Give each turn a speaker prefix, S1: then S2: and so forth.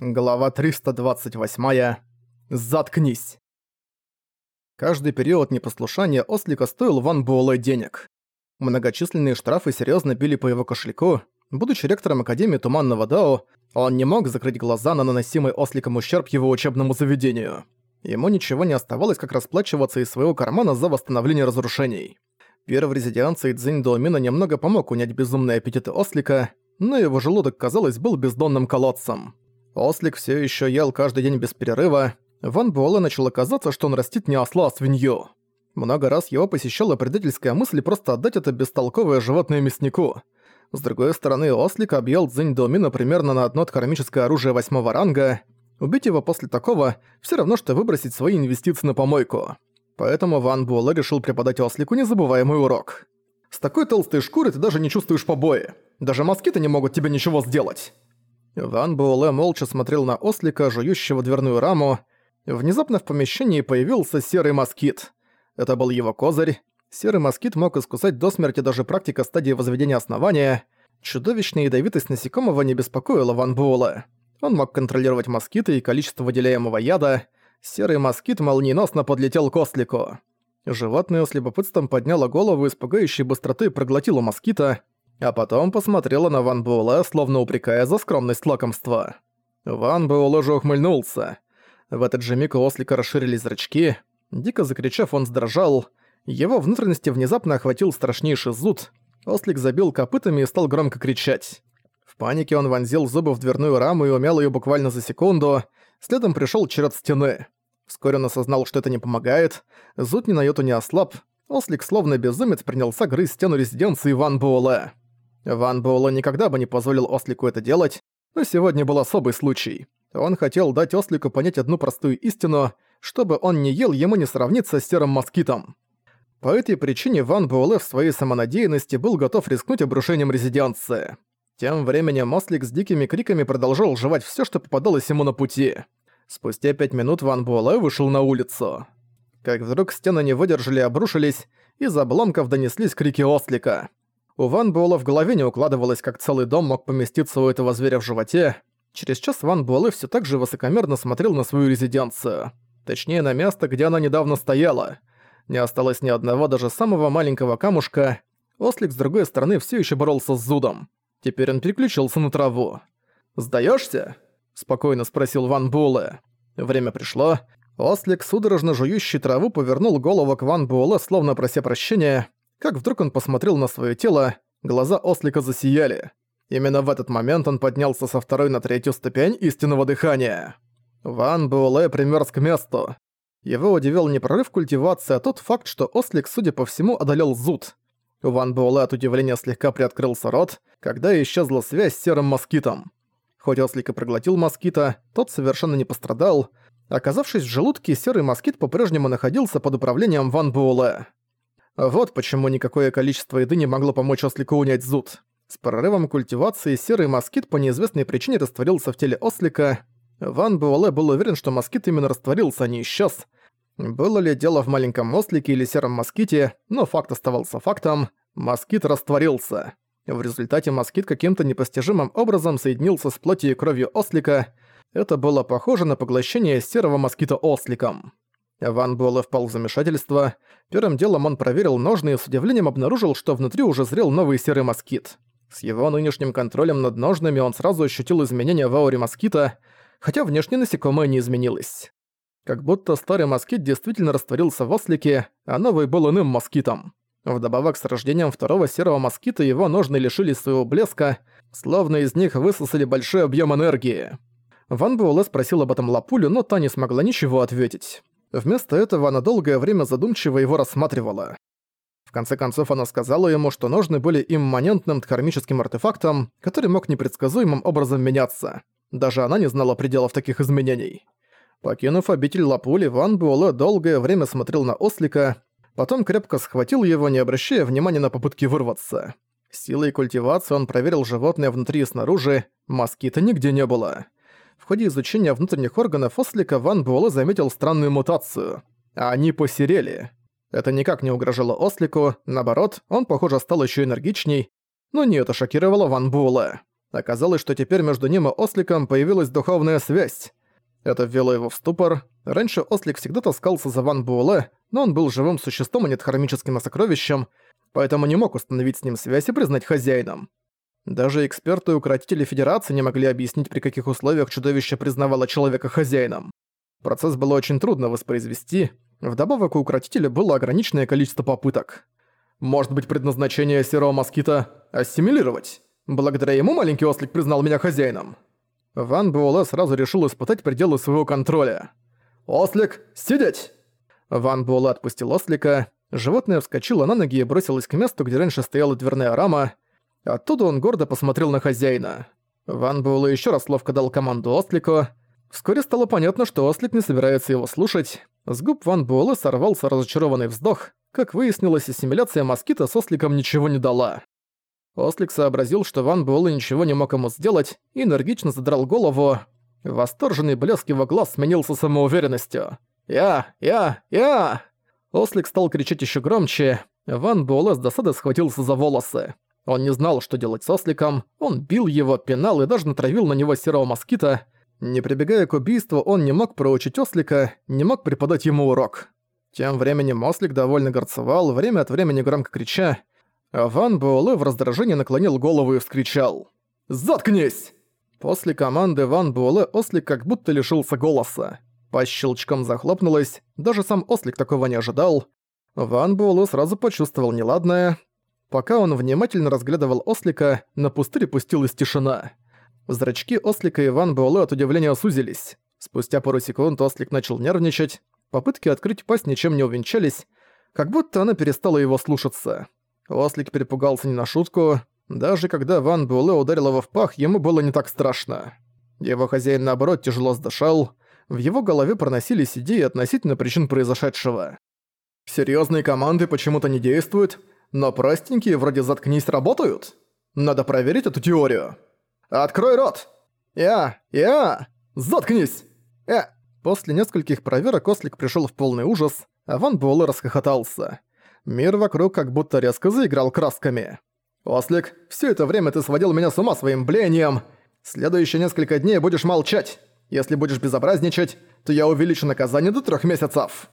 S1: Глава 328. Заткнись. Каждый период непослушания Ослика стоил Ван Буэлэ денег. Многочисленные штрафы серьезно били по его кошельку. Будучи ректором Академии Туманного Дао, он не мог закрыть глаза на наносимый Осликом ущерб его учебному заведению. Ему ничего не оставалось, как расплачиваться из своего кармана за восстановление разрушений. Первый резиденции Цзинь Доумина немного помог унять безумные аппетиты Ослика, но его желудок, казалось, был бездонным колодцем. Ослик все еще ел каждый день без перерыва. Ван Буэлэ начало казаться, что он растит не осла, а свинью. Много раз его посещала предательская мысль просто отдать это бестолковое животное мяснику. С другой стороны, Ослик объел Цзинь Домина примерно на одно кармическое оружие восьмого ранга. Убить его после такого – все равно, что выбросить свои инвестиции на помойку. Поэтому Ван Буэлэ решил преподать Ослику незабываемый урок. «С такой толстой шкурой ты даже не чувствуешь побои. Даже москиты не могут тебе ничего сделать». Ван Буэлэ молча смотрел на ослика, жующего дверную раму. Внезапно в помещении появился серый москит. Это был его козырь. Серый москит мог искусать до смерти даже практика стадии возведения основания. Чудовищная ядовитость насекомого не беспокоила Ван Буэлэ. Он мог контролировать москиты и количество выделяемого яда. Серый москит молниеносно подлетел к ослику. Животное с любопытством подняло голову и с пугающей быстротой проглотило москита, а потом посмотрела на Ван Буэлэ, словно упрекая за скромность лакомства. Ван Буэлэ же ухмыльнулся. В этот же миг у ослика расширились зрачки. Дико закричав, он сдрожал. Его внутренности внезапно охватил страшнейший зуд. Ослик забил копытами и стал громко кричать. В панике он вонзил зубы в дверную раму и умял ее буквально за секунду. Следом пришел черед стены. Вскоре он осознал, что это не помогает. Зуд ни на йоту не ослаб. Ослик словно безумец принялся грызть стену резиденции Ван Буэлэ. Ван Буэлэ никогда бы не позволил Ослику это делать, но сегодня был особый случай. Он хотел дать Ослику понять одну простую истину, чтобы он не ел, ему не сравниться с серым москитом. По этой причине Ван Буэлэ в своей самонадеянности был готов рискнуть обрушением резиденции. Тем временем Ослик с дикими криками продолжал жевать все, что попадалось ему на пути. Спустя пять минут Ван Буэлэ вышел на улицу. Как вдруг стены не выдержали и обрушились, из обломков донеслись крики Ослика. У Ван Буэлла в голове не укладывалось, как целый дом мог поместиться у этого зверя в животе. Через час Ван Буэлэ все так же высокомерно смотрел на свою резиденцию. Точнее, на место, где она недавно стояла. Не осталось ни одного, даже самого маленького камушка. Ослик, с другой стороны, все еще боролся с зудом. Теперь он переключился на траву. Сдаешься? спокойно спросил Ван Буэлэ. Время пришло. Ослик, судорожно жующий траву, повернул голову к Ван Буэлэ, словно прося прощения как вдруг он посмотрел на свое тело, глаза ослика засияли. Именно в этот момент он поднялся со второй на третью ступень истинного дыхания. Ван Буэлэ примёрз к месту. Его удивил не прорыв культивации, а тот факт, что ослик, судя по всему, одолел зуд. Ван Буэлэ от удивления слегка приоткрылся рот, когда исчезла связь с серым москитом. Хоть ослик и проглотил москита, тот совершенно не пострадал. Оказавшись в желудке, серый москит по-прежнему находился под управлением Ван Буэлэ. Вот почему никакое количество еды не могло помочь ослику унять зуд. С прорывом культивации серый москит по неизвестной причине растворился в теле ослика. Ван Буэлэ был уверен, что москит именно растворился, а не исчез. Было ли дело в маленьком ослике или сером моските, но факт оставался фактом. Москит растворился. В результате москит каким-то непостижимым образом соединился с плотью и кровью ослика. Это было похоже на поглощение серого москита осликом. Ван Буэлэ впал в замешательство. Первым делом он проверил ножны и с удивлением обнаружил, что внутри уже зрел новый серый москит. С его нынешним контролем над ножными он сразу ощутил изменения в ауре москита, хотя внешне насекомое не изменилось. Как будто старый москит действительно растворился в ослике, а новый был иным москитом. Вдобавок с рождением второго серого москита его ножны лишились своего блеска, словно из них высосали большой объем энергии. Ван Буэлэ спросил об этом Лапулю, но та не смогла ничего ответить. Вместо этого она долгое время задумчиво его рассматривала. В конце концов она сказала ему, что ножны были имманентным кармическим артефактом, который мог непредсказуемым образом меняться. Даже она не знала пределов таких изменений. Покинув обитель Лапули, Ван Буэлэ долгое время смотрел на ослика, потом крепко схватил его, не обращая внимания на попытки вырваться. Силой культивации он проверил животное внутри и снаружи, москита нигде не было. Ходе изучения внутренних органов ослика Ван Буэлэ заметил странную мутацию. Они посерели. Это никак не угрожало ослику, наоборот, он, похоже, стал еще энергичней, но не это шокировало Ван Буэлэ. Оказалось, что теперь между ним и Осликом появилась духовная связь. Это ввело его в ступор. Раньше Ослик всегда таскался за Ван Буэлэ, но он был живым существом, а не хромическим сокровищем, поэтому не мог установить с ним связь и признать хозяином. Даже эксперты и укротители Федерации не могли объяснить, при каких условиях чудовище признавало человека хозяином. Процесс было очень трудно воспроизвести, вдобавок у укротителя было ограниченное количество попыток. Может быть, предназначение серого москита — ассимилировать? Благодаря ему маленький ослик признал меня хозяином. Ван Буэлэ сразу решил испытать пределы своего контроля. «Ослик, сидеть!» Ван Буэлэ отпустил ослика, животное вскочило на ноги и бросилось к месту, где раньше стояла дверная рама. Оттуда он гордо посмотрел на хозяина. Ван Буэлэ еще раз ловко дал команду ослику. Вскоре стало понятно, что ослик не собирается его слушать. С губ Ван Буэлэ сорвался разочарованный вздох. Как выяснилось, ассимиляция москита с осликом ничего не дала. Ослик сообразил, что Ван Буэлэ ничего не мог ему сделать, и энергично задрал голову. Восторженный блеск его глаз сменился самоуверенностью. «Я! Я! Я!» Ослик стал кричать еще громче. Ван Буэлэ с досады схватился за волосы. Он не знал, что делать с осликом, он бил его, пинал и даже натравил на него серого москита. Не прибегая к убийству, он не мог проучить ослика, не мог преподать ему урок. Тем временем ослик довольно горцевал, время от времени громко крича, Ван Буэлэ в раздражении наклонил голову и вскричал. «Заткнись!» После команды Ван Буэлэ ослик как будто лишился голоса. По щелчкам захлопнулась, даже сам ослик такого не ожидал. Ван Буэлэ сразу почувствовал неладное. Пока он внимательно разглядывал ослика, на пустыре пустилась тишина. Зрачки ослика и Ван Буэлэ от удивления сузились. Спустя пару секунд ослик начал нервничать. Попытки открыть пасть ничем не увенчались, как будто она перестала его слушаться. Ослик перепугался не на шутку. Даже когда Ван Буэлэ ударил его в пах, ему было не так страшно. Его хозяин, наоборот, тяжело сдышал. В его голове проносились идеи относительно причин произошедшего. Серьезные команды почему-то не действуют, но простенькие вроде «заткнись» работают. Надо проверить эту теорию. «Открой рот!» «Я! Я! Заткнись!» «Я!» После нескольких проверок Ослик пришел в полный ужас, а Ван Буэлэ расхохотался. Мир вокруг как будто резко заиграл красками. «Ослик, все это время ты сводил меня с ума своим блением. Следующие несколько дней будешь молчать. Если будешь безобразничать, то я увеличу наказание до трех месяцев».